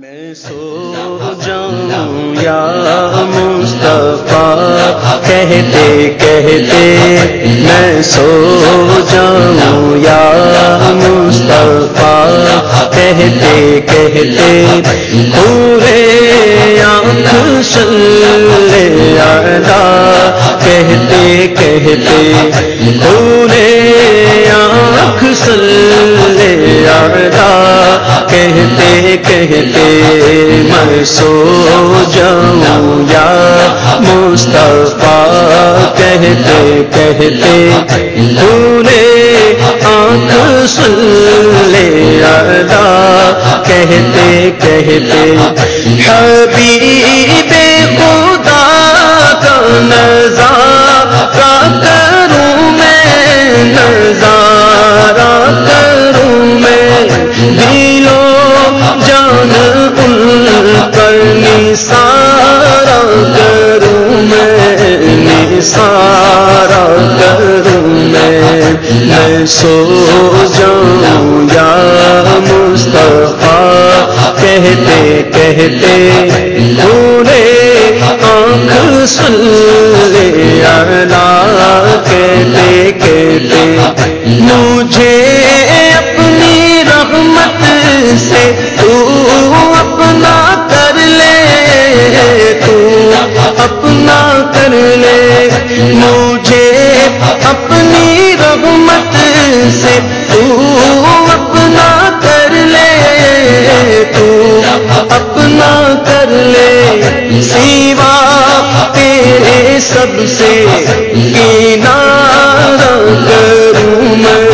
میں سو جاؤں یا مصطفیٰ کہتے کہتے میں سو جاؤں یا مصطفیٰ کہتے کہتے پورے آنکھ سلے آدھا کہتے کہتے پورے آنکھ سلے آدھا کہتے کہتے میں سو جاؤں یا مصطفیٰ کہتے کہتے بھولے آنکھ سن لے ادا کہتے کہتے حبیب نثارا کروں میں نثارا کروں میں میں سو جاؤں یا مصطفیٰ۔ کہتے کہتے پورے آنکھ سن لے اللہ، کہتے کہتے سیوا تیرے سب سے کنارا کروں میں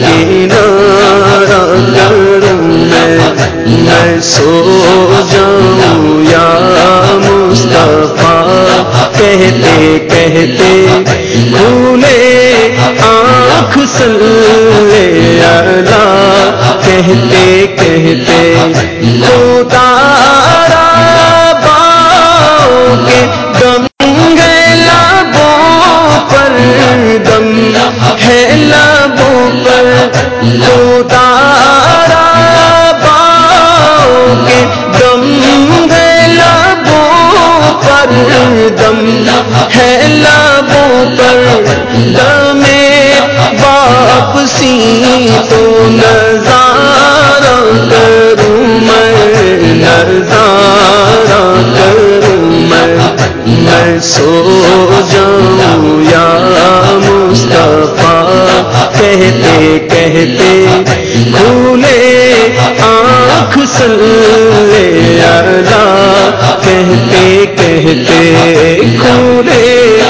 کنارا کروں میں۔ میں سو جاؤں یا مصطفیٰ، کہتے کہتے بھولے آنکھ سلے اللہ۔ کہتے کہتے اتارا دم ہے لبوں پر دم واپسی تو نظارہ کروں میں، نظارہ کروں میں۔ میں سو جاؤں یا مصطفیٰ، کہتے کہتے کھولے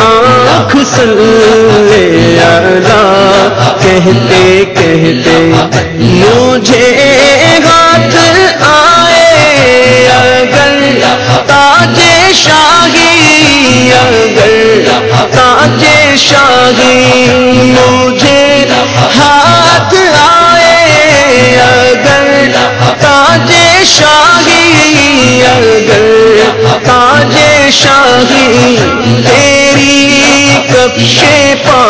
آنکھ سن لے اللہ کہتے کہتے مجھے ہاتھ آئے۔ اگر تاج شاہی، اگر تاج شاہی مجھے ہاتھ آئے۔ اگر تاج شاہی، اگر تاج شاہی تیری کبش پا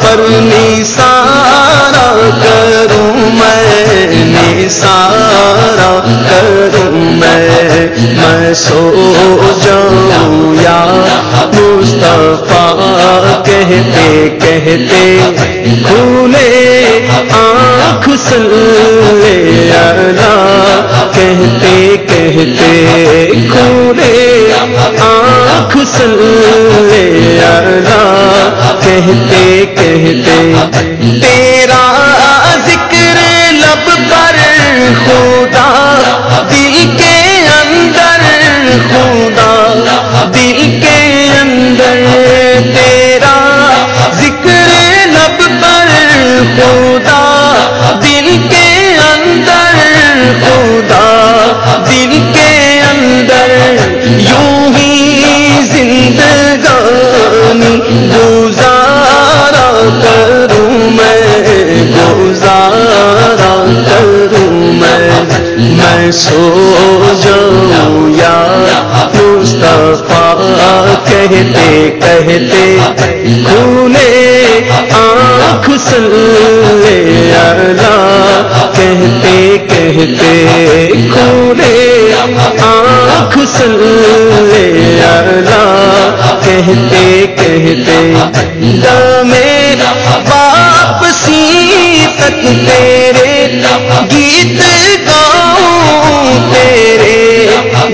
پر نثارا کروں میں نثارا کروں میں سو جاؤں یا مصطفیٰ کہتے کہتے کھولے آنکھ سن لے اللہ کہتے کہتے کھولے آنکھ سن لے اللہ کہتے کہتے تیرا ذکر لب پر خدا خدا دل کے اندر تیرا کہتے کہتے کھولے آنکھ سن لے اللہ۔ کہتے کہتے کھولے آنکھ سلے اللہ۔ کہتے کہتے میرا واپسی تک تیرے گیت گاؤں، تیرے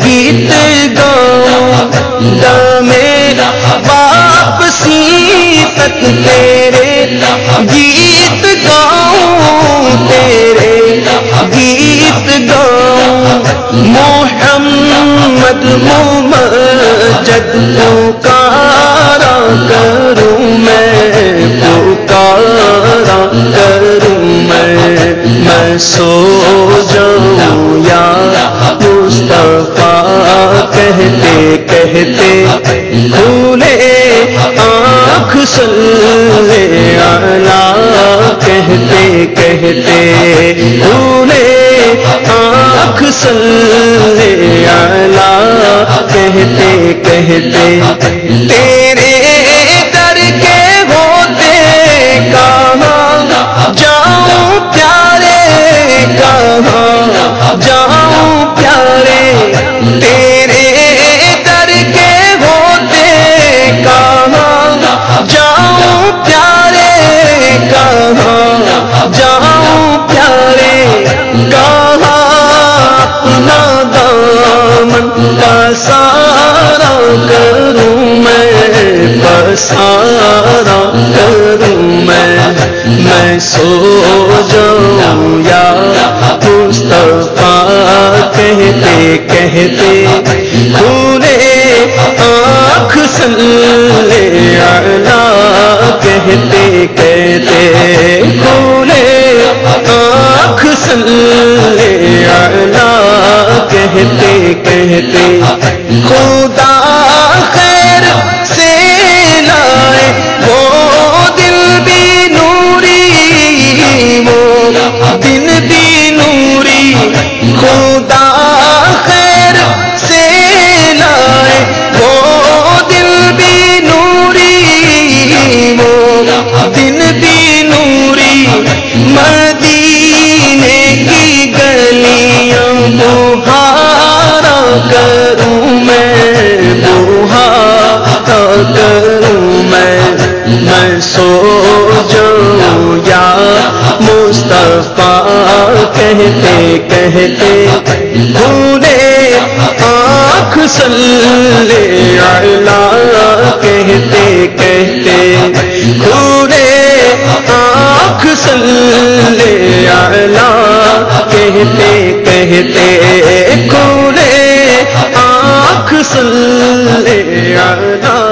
گیت گاؤں۔ میرا واپسی تک تیرے گیت گاؤں، تیرے گیت گاؤں۔ محمد ممجد پکارا کروں میں، پکارا کروں میں۔ میں سو جاؤں یا مصطفیٰ، کہتے کہتے کھولے آنکھ سلے کہتے کہتے بھولے آنکھ سلے آنا کہتے کہتے میں پسارا کروں میں میں سو جاؤں یا مصطفیٰ کہتے کہتے پورے آنکھ سلے اللہ کہتے کہتے پورے آنکھ سلے اللہ کہتے کہتے خدا کہتے کہتے بھولے آنکھ سلے اللہ کہتے کہتے بھولے آنکھ سلے اللہ کہتے کہتے کھولے آنکھ سلے اللہ